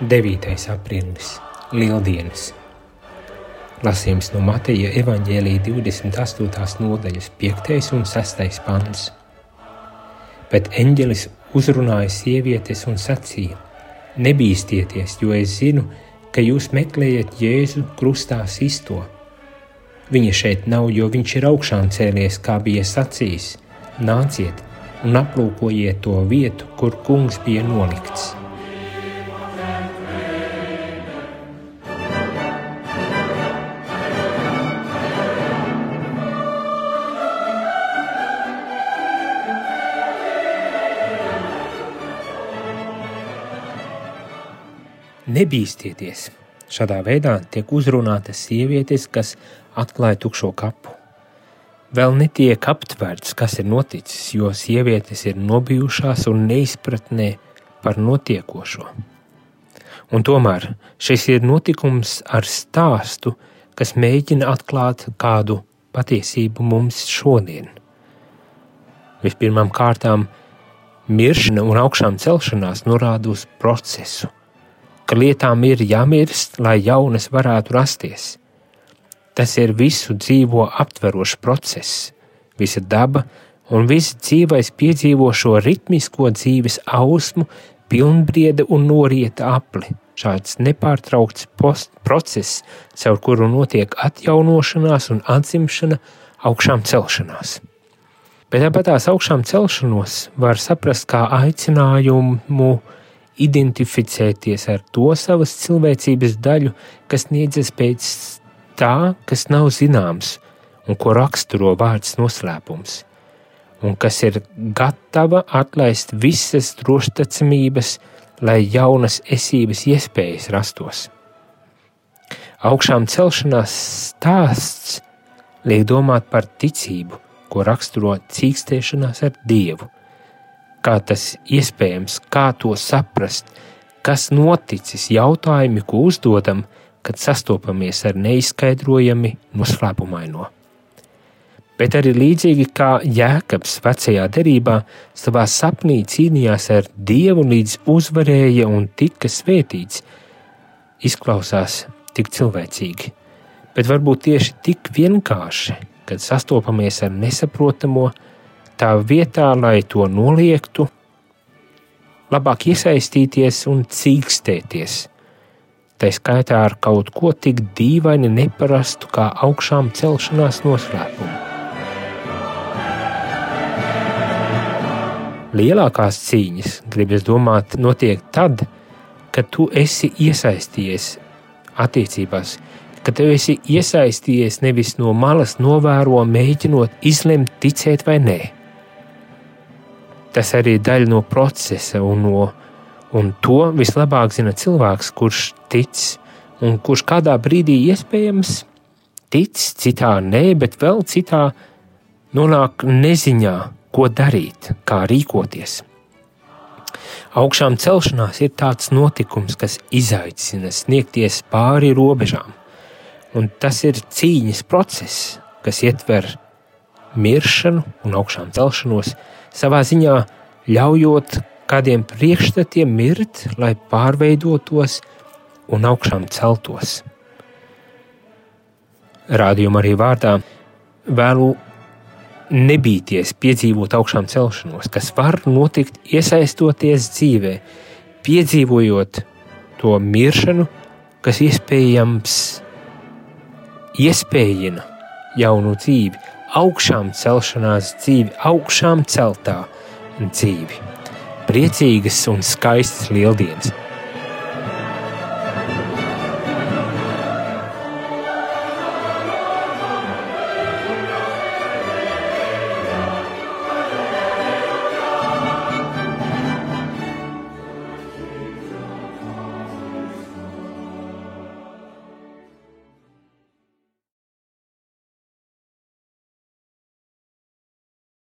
9. aprīlis - Lieldienas. Lasījums no Mateja evaņģēlīja 28. nodaļas 5. un 6. pants. Bet eņģelis uzrunāja sievietes un sacīja: Nebīsties, jo es zinu, ka jūs meklējat Jēzu krustā sisto. Viņa šeit nav, jo viņš ir augšām cēlies, kā bija sacījis: Nāciet un aplūkojiet to vietu, kur kungs bija nolikts. Nebīsties! Šādā veidā tiek uzrunātas sievietes, kas atklāja tukšo kapu. Vēl netiek aptverts, kas ir noticis, jo sievietes ir nobijušās un neizpratnē par notiekošo. Un tomēr šis ir notikums ar stāstu, kas mēģina atklāt kādu patiesību mums šodien. Vispirmām kārtām, miršana un augšām celšanās norāda uz procesu, ka lietām ir jāmirst, lai jaunas varētu rasties. Tas ir visu dzīvo aptverošs process, visa daba un viss dzīvais piedzīvo šo ritmisko dzīves ausmu, pilnbrieda un norieta apli. Šāds nepārtraukts process, caur kuru notiek atjaunošanās un atzimšana, augšām celšanās. Bet tāpat tās augšām celšanos var saprast kā aicinājumu identificēties ar to savas cilvēcības daļu, kas niedzas pēc tā, kas nav zināms un ko raksturo vārds noslēpums, un kas ir gatava atlaist visas drošticamības, lai jaunas esības iespējas rastos. Augšām celšanās stāsts liek domāt par ticību, ko raksturo cīkstēšanās ar Dievu, kā tas iespējams, kā to saprast, kas noticis, jautājumi, ko uzdodam, kad sastopamies ar neizskaidrojami noslēpumaino. Bet arī līdzīgi kā Jēkabs vecajā derībā savā sapnī cīnījās ar Dievu līdz uzvarēja un tika svētīts, izklausās tik cilvēcīgi, bet varbūt tieši tik vienkārši, kad sastopamies ar nesaprotamo, tā vietā, lai to noliektu, labāk iesaistīties un cīkstēties. Tā skaitā ar kaut ko tik dīvaini neparastu kā augšām celšanās noslēpumu. Lielākās cīņas, gribas domāt, notiek tad, kad tu esi iesaistījies attiecībās, kad tu esi iesaistījies nevis no malas novēro, mēģinot izlemt, ticēt vai nē Tas arī ir daļa no procesa, un, no, un to vislabāk zina cilvēks, kurš tic, un kurš kādā brīdī iespējams tic, citā nē, bet vēl citā nonāk neziņā, ko darīt, kā rīkoties. Augšām celšanās ir tāds notikums, kas izaicina sniegties pāri robežām, un tas ir cīņas process, kas ietver miršanu un augšām celšanos, savā ziņā ļaujot kādiem priekšstatiem mirt, lai pārveidotos un augšām celtos. Rādījumā arī vārdā vēlu nebīties piedzīvot augšām celšanos, kas var notikt iesaistoties dzīvē, piedzīvojot to miršanu, kas iespējams iespējina jaunu dzīvi, augšām celšanās dzīvi, augšām celtā dzīvi. Priecīgas un skaistas lieldienas!